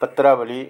पत्रावली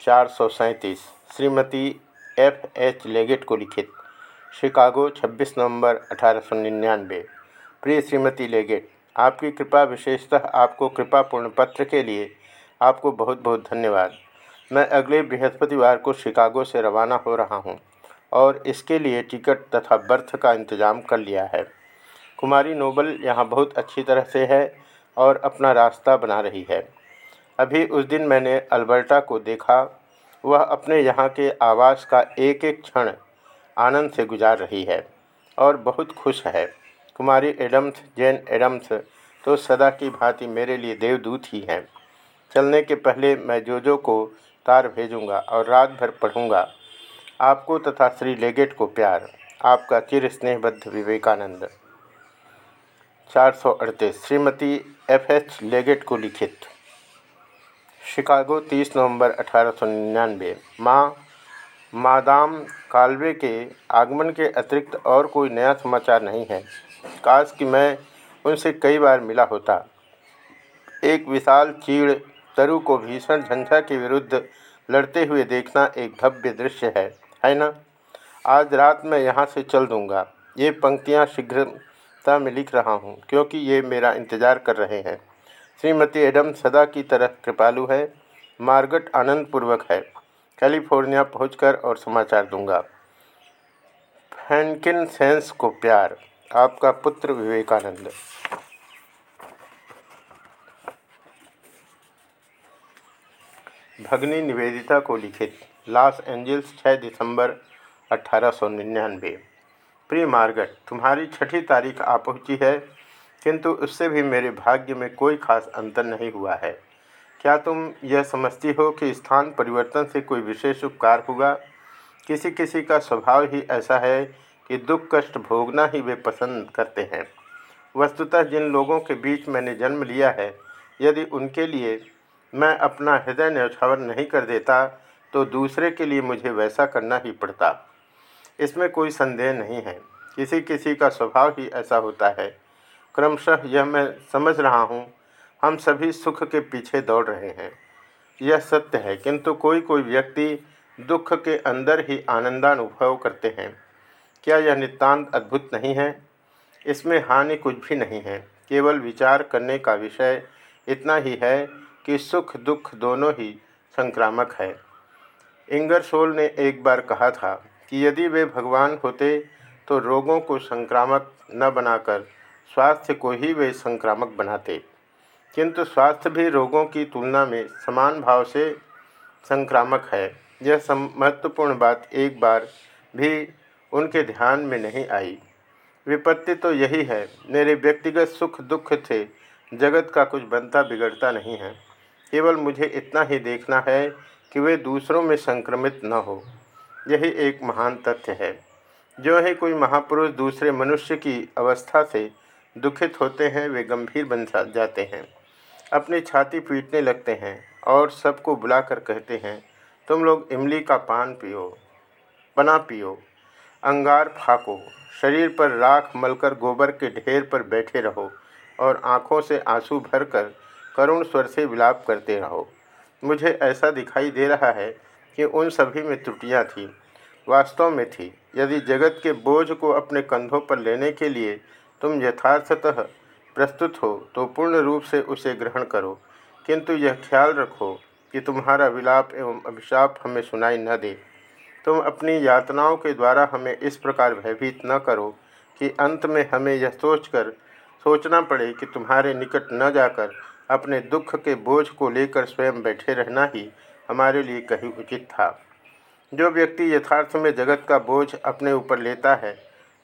चार सौ सैंतीस, श्रीमती एफ़ एच लेगेट को लिखित, शिकागो 26 नवंबर अठारह सौ निन्यानवे। प्रिय श्रीमती लेगेट, आपकी कृपा विशेषतः आपको कृपापूर्ण पत्र के लिए आपको बहुत बहुत धन्यवाद। मैं अगले बृहस्पतिवार को शिकागो से रवाना हो रहा हूँ और इसके लिए टिकट तथा बर्थ का इंतज़ाम कर लिया है। कुमारी नोबल यहाँ बहुत अच्छी तरह से है और अपना रास्ता बना रही है। अभी उस दिन मैंने अल्बर्टा को देखा। वह अपने यहाँ के आवास का एक एक क्षण आनंद से गुजार रही है और बहुत खुश है। कुमारी एडम्स, जैन एडम्स तो सदा की भांति मेरे लिए देवदूत ही हैं। चलने के पहले मैं जो जो को तार भेजूँगा और रात भर पढ़ूँगा। आपको तथा श्री लेगेट को प्यार। आपका चिर स्नेहबद्ध विवेकानंद। चार सौ अड़तीस। श्रीमती एफ़ एच लेगेट को लिखित। शिकागो 30 नवंबर अठारह सौ निन्यानवे। माँ मादाम कालवे के आगमन के अतिरिक्त और कोई नया समाचार नहीं है। काश कि मैं उनसे कई बार मिला होता। एक विशाल चीड़ तरु को भीषण झंझा के विरुद्ध लड़ते हुए देखना एक भव्य दृश्य है है ना? आज रात मैं यहाँ से चल दूँगा। ये पंक्तियाँ शीघ्रता में लिख रहा हूँ, क्योंकि ये मेरा इंतज़ार कर रहे हैं। श्रीमती एडम सदा की तरह कृपालु है, मार्गट आनंदपूर्वक है। कैलिफ़ोर्निया पहुंचकर और समाचार दूँगा। फैनकिन सेंस को प्यार, आपका पुत्र विवेकानंद। भगनी निवेदिता को लिखित, लॉस एंजल्स 6 दिसंबर अठारह प्रिय मार्गट, तुम्हारी छठी तारीख आ पहुँची है। किंतु उससे भी मेरे भाग्य में कोई खास अंतर नहीं हुआ है। क्या तुम यह समझती हो कि स्थान परिवर्तन से कोई विशेष उपकार होगा किसी किसी का स्वभाव ही ऐसा है कि दुख कष्ट भोगना ही वे पसंद करते हैं। वस्तुतः जिन लोगों के बीच मैंने जन्म लिया है, यदि उनके लिए मैं अपना हृदय न्यौछावर नहीं कर देता तो दूसरे के लिए मुझे वैसा करना ही पड़ता। इसमें कोई संदेह नहीं है। किसी किसी का स्वभाव ही ऐसा होता है। क्रमशः यह मैं समझ रहा हूँ, हम सभी सुख के पीछे दौड़ रहे हैं। यह सत्य है, किंतु कोई कोई व्यक्ति दुख के अंदर ही आनंदानुभव करते हैं। क्या यह नितांत अद्भुत नहीं है? इसमें हानि कुछ भी नहीं है, केवल विचार करने का विषय इतना ही है कि सुख दुख दोनों ही संक्रामक है। इंगरसोल ने एक बार कहा था कि यदि वे भगवान होते तो रोगों को संक्रामक न बनाकर स्वास्थ्य को ही वे संक्रामक बनाते। किंतु स्वास्थ्य भी रोगों की तुलना में समान भाव से संक्रामक है। यह महत्वपूर्ण बात एक बार भी उनके ध्यान में नहीं आई। विपत्ति तो यही है, मेरे व्यक्तिगत सुख दुख से जगत का कुछ बनता बिगड़ता नहीं है। केवल मुझे इतना ही देखना है कि वे दूसरों में संक्रमित न हो। यही एक महान तथ्य है। जो ही कोई महापुरुष दूसरे मनुष्य की अवस्था से दुखित होते हैं, वे गंभीर बन जाते हैं। अपनी छाती पीटने लगते हैं और सबको बुलाकर कहते हैं, तुम लोग इमली का पान पियो पना पियो, अंगार फाको, शरीर पर राख मलकर गोबर के ढेर पर बैठे रहो और आँखों से आँसू भरकर करुण स्वर से विलाप करते रहो। मुझे ऐसा दिखाई दे रहा है कि उन सभी में त्रुटियाँ थीं, वास्तव में थी। यदि जगत के बोझ को अपने कंधों पर लेने के लिए तुम यथार्थतः प्रस्तुत हो तो पूर्ण रूप से उसे ग्रहण करो। किंतु यह ख्याल रखो कि तुम्हारा विलाप एवं अभिशाप हमें सुनाई न दे। तुम अपनी यातनाओं के द्वारा हमें इस प्रकार भयभीत न करो कि अंत में हमें यह सोचकर, सोचना पड़े कि तुम्हारे निकट न जाकर अपने दुख के बोझ को लेकर स्वयं बैठे रहना ही हमारे लिए कहीं उचित था। जो व्यक्ति यथार्थ में जगत का बोझ अपने ऊपर लेता है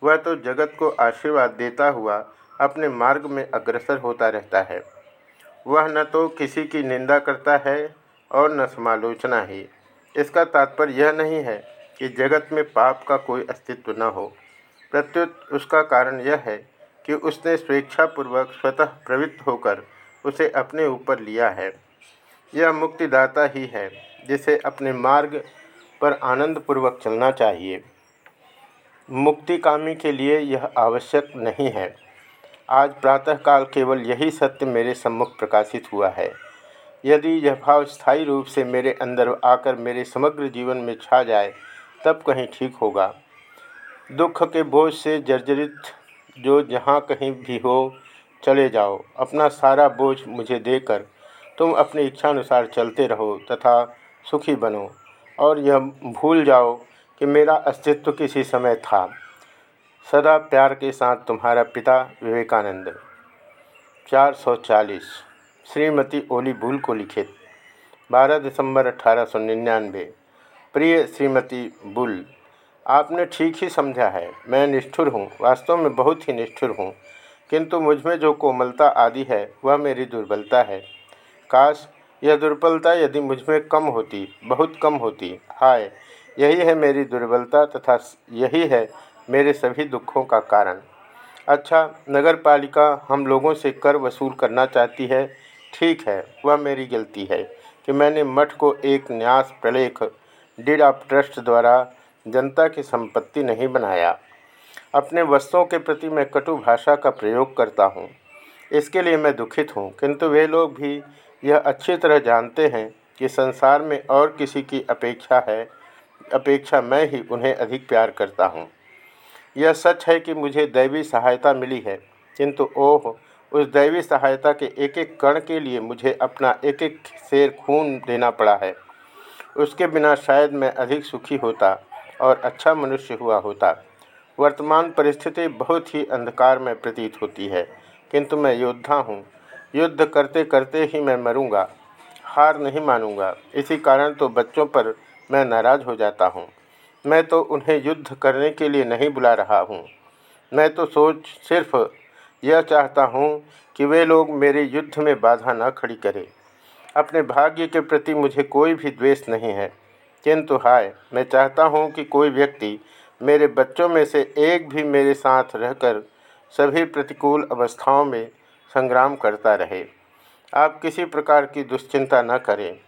वह तो जगत को आशीर्वाद देता हुआ अपने मार्ग में अग्रसर होता रहता है। वह न तो किसी की निंदा करता है और न समालोचना ही। इसका तात्पर्य यह नहीं है कि जगत में पाप का कोई अस्तित्व न हो। प्रत्युत उसका कारण यह है कि उसने स्वेच्छापूर्वक स्वतः प्रवृत्त होकर उसे अपने ऊपर लिया है। यह मुक्तिदाता ही है जिसे अपने मार्ग पर आनंदपूर्वक चलना चाहिए। मुक्तिकामी के लिए यह आवश्यक नहीं है। आज प्रातःकाल केवल यही सत्य मेरे सम्मुख प्रकाशित हुआ है। यदि यह भाव स्थायी रूप से मेरे अंदर आकर मेरे समग्र जीवन में छा जाए, तब कहीं ठीक होगा। दुख के बोझ से जर्जरित जो जहाँ कहीं भी हो, चले जाओ। अपना सारा बोझ मुझे देकर तुम अपनी इच्छानुसार चलते रहो तथा सुखी बनो। और यह भूल जाओ कि मेरा अस्तित्व किसी समय था। सदा प्यार के साथ तुम्हारा पिता विवेकानंद। 440 श्रीमती ओली बुल को लिखित। 12 दिसंबर अठारह सौ निन्यानवे। प्रिय श्रीमती बुल, आपने ठीक ही समझा है, मैं निष्ठुर हूँ, वास्तव में बहुत ही निष्ठुर हूँ, किंतु मुझमें जो कोमलता आदि है, वह मेरी दुर्बलता है। काश यह दुर्बलता यदि मुझमें कम होती, बहुत कम होती, हाय यही है मेरी दुर्बलता तथा यही है मेरे सभी दुखों का कारण। अच्छा नगर पालिका हम लोगों से कर वसूल करना चाहती है, ठीक है, वह मेरी गलती है कि मैंने मठ को एक न्यास प्रलेख, डिड ऑफ़ ट्रस्ट द्वारा जनता की संपत्ति नहीं बनाया। अपने वस्तुओं के प्रति मैं कटु भाषा का प्रयोग करता हूँ। इसके लिए मैं दुखित हूँ, किंतु वे लोग भी यह अच्छी तरह जानते हैं कि संसार में और किसी की अपेक्षा है अपेक्षा मैं ही उन्हें अधिक प्यार करता हूँ। यह सच है कि मुझे दैवी सहायता मिली है, किंतु ओह, उस दैवी सहायता के एक एक कण के लिए मुझे अपना एक एक शेर खून देना पड़ा है। उसके बिना शायद मैं अधिक सुखी होता और अच्छा मनुष्य हुआ होता। वर्तमान परिस्थिति बहुत ही अंधकार में प्रतीत होती है, किंतु मैं योद्धा हूँ। युद्ध करते करते ही मैं मरूँगा। हार नहीं मानूँगा। इसी कारण तो बच्चों पर मैं नाराज़ हो जाता हूँ। मैं तो उन्हें युद्ध करने के लिए नहीं बुला रहा हूँ। मैं तो सोच सिर्फ़ यह चाहता हूँ कि वे लोग मेरे युद्ध में बाधा न खड़ी करें। अपने भाग्य के प्रति मुझे कोई भी द्वेष नहीं है। किंतु हाय, मैं चाहता हूँ कि कोई व्यक्ति मेरे बच्चों में से एक भी मेरे साथ रहकर सभी प्रतिकूल अवस्थाओं में संग्राम करता रहे। आप किसी प्रकार की दुश्चिंता न करें।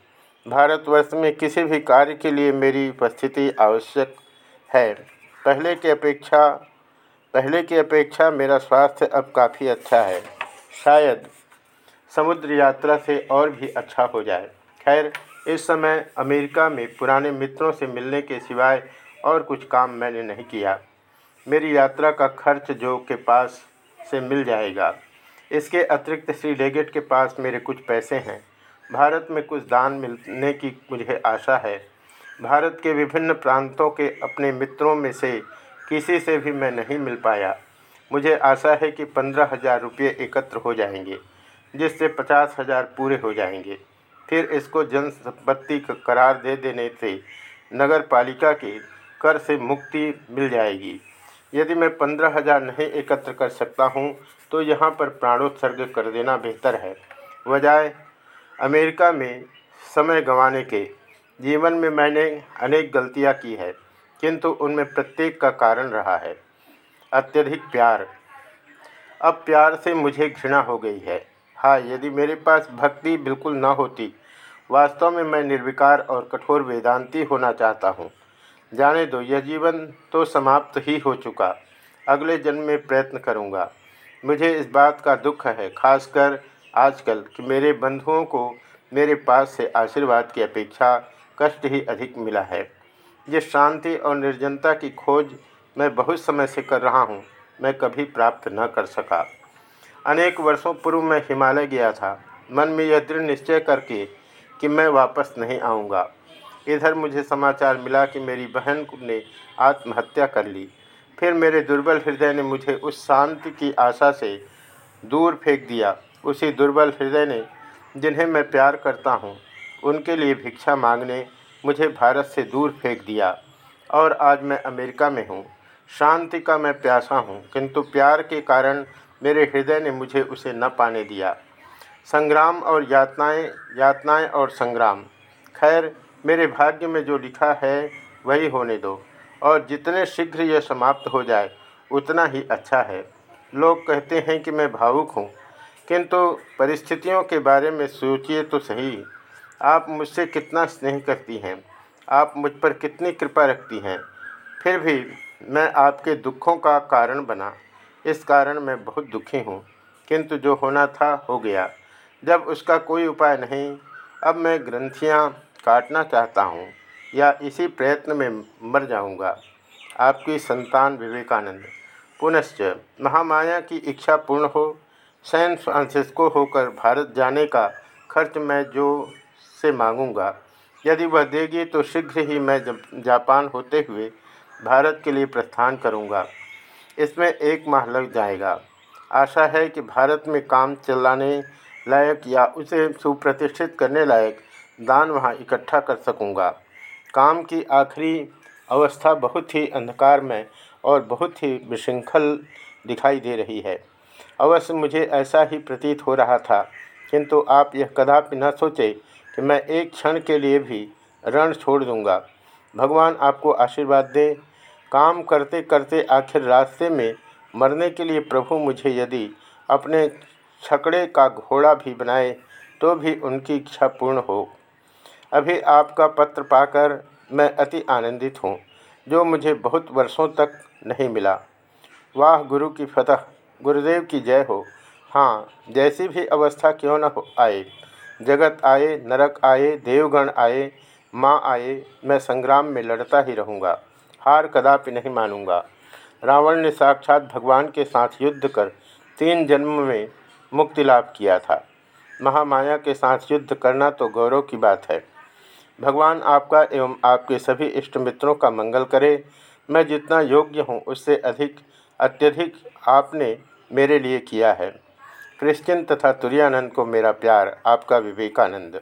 भारतवर्ष में किसी भी कार्य के लिए मेरी उपस्थिति आवश्यक है। पहले की अपेक्षा, पहले की अपेक्षा मेरा स्वास्थ्य अब काफ़ी अच्छा है। शायद समुद्र यात्रा से और भी अच्छा हो जाए। खैर, इस समय अमेरिका में पुराने मित्रों से मिलने के सिवाय और कुछ काम मैंने नहीं किया। मेरी यात्रा का खर्च जो के पास से मिल जाएगा। इसके अतिरिक्त श्री लेगेट के पास मेरे कुछ पैसे हैं। भारत में कुछ दान मिलने की मुझे आशा है। भारत के विभिन्न प्रांतों के अपने मित्रों में से किसी से भी मैं नहीं मिल पाया। मुझे आशा है कि पंद्रह हज़ार रुपये एकत्र हो जाएँगे, जिससे पचास हज़ार पूरे हो जाएँगे। फिर इसको जन संपत्ति करार दे देने से नगर पालिका के कर से मुक्ति मिल जाएगी। यदि मैं पंद्रह हज़ार नहीं एकत्र कर सकता हूँ तो यहाँ पर प्राणोत्सर्ग कर देना बेहतर है। बजाय अमेरिका में समय गंवाने के जीवन में मैंने अनेक गलतियाँ की है, किंतु उनमें प्रत्येक का कारण रहा है। अत्यधिक प्यार। अब प्यार से मुझे घृणा हो गई है। हाँ यदि मेरे पास भक्ति बिल्कुल न होती, वास्तव में मैं निर्विकार और कठोर वेदांती होना चाहता हूँ। जाने दो, यह जीवन तो समाप्त ही हो चुका। अगले जन्म में प्रयत्न करूँगा। मुझे इस बात का दुख है, खासकर आजकल कि मेरे बंधुओं को मेरे पास से आशीर्वाद की अपेक्षा कष्ट ही अधिक मिला है। ये शांति और निर्जनता की खोज मैं बहुत समय से कर रहा हूँ, मैं कभी प्राप्त न कर सका। अनेक वर्षों पूर्व मैं हिमालय गया था। मन में यह दृढ़ निश्चय करके कि मैं वापस नहीं आऊँगा। इधर मुझे समाचार मिला कि मेरी बहन ने आत्महत्या कर ली। फिर मेरे दुर्बल हृदय ने मुझे उस शांति की आशा से दूर फेंक दिया। उसी दुर्बल हृदय ने जिन्हें मैं प्यार करता हूँ, उनके लिए भिक्षा मांगने मुझे भारत से दूर फेंक दिया। और आज मैं अमेरिका में हूँ। शांति का मैं प्यासा हूँ, किंतु प्यार के कारण मेरे हृदय ने मुझे उसे न पाने दिया। संग्राम और यातनाएँ यातनाएँ और संग्राम। खैर, मेरे भाग्य में जो लिखा है, वही होने दो। और जितने शीघ्र यह समाप्त हो जाए, उतना ही अच्छा है। लोग कहते हैं कि मैं भावुक हूँ किंतु परिस्थितियों के बारे में सोचिए तो सही। आप मुझसे कितना स्नेह करती हैं? आप मुझ पर कितनी कृपा रखती हैं? फिर भी मैं आपके दुखों का कारण बना। इस कारण मैं बहुत दुखी हूँ। किंतु जो होना था, हो गया। जब उसका कोई उपाय नहीं, अब मैं ग्रंथियाँ काटना चाहता हूँ या इसी प्रयत्न में मर जाऊँगा। आपकी संतान विवेकानंद। पुनश्च महामाया की इच्छा पूर्ण हो सैन फ्रांसिस्को होकर भारत जाने का खर्च मैं जो से मांगूँगा। यदि वह देगी तो शीघ्र ही मैं जापान होते हुए भारत के लिए प्रस्थान करूँगा। इसमें एक माह लग जाएगा। आशा है कि भारत में काम चलाने लायक या उसे सुप्रतिष्ठित करने लायक दान वहाँ इकट्ठा कर सकूँगा। काम की आखिरी अवस्था बहुत ही अंधकार में और बहुत ही विशृंखल दिखाई दे रही है। अवश्य मुझे ऐसा ही प्रतीत हो रहा था। किंतु आप यह कदापि न सोचे कि मैं एक क्षण के लिए भी रण छोड़ दूँगा। भगवान आपको आशीर्वाद दे। काम करते करते आखिर रास्ते में मरने के लिए प्रभु मुझे यदि अपने छकड़े का घोड़ा भी बनाए तो भी उनकी इच्छा पूर्ण हो। अभी आपका पत्र पाकर मैं अति आनंदित हूँ, जो मुझे बहुत वर्षों तक नहीं मिला। वाह, गुरु की फतह! गुरुदेव की जय हो। हाँ जैसी भी अवस्था क्यों न हो आए। जगत आए, नरक आए, देवगण आए, माँ आए, मैं संग्राम में लड़ता ही रहूँगा। हार कदापि नहीं मानूँगा। रावण ने साक्षात भगवान के साथ युद्ध कर तीन जन्म में मुक्ति लाभ किया था। महामाया के साथ युद्ध करना तो गौरव की बात है। भगवान आपका एवं आपके सभी इष्ट मित्रों का मंगल करे। मैं जितना योग्य हूँ, उससे अधिक अत्यधिक आपने मेरे लिए किया है। क्रिश्चियन तथा तुरानंद को मेरा प्यार आपका विवेकानंद।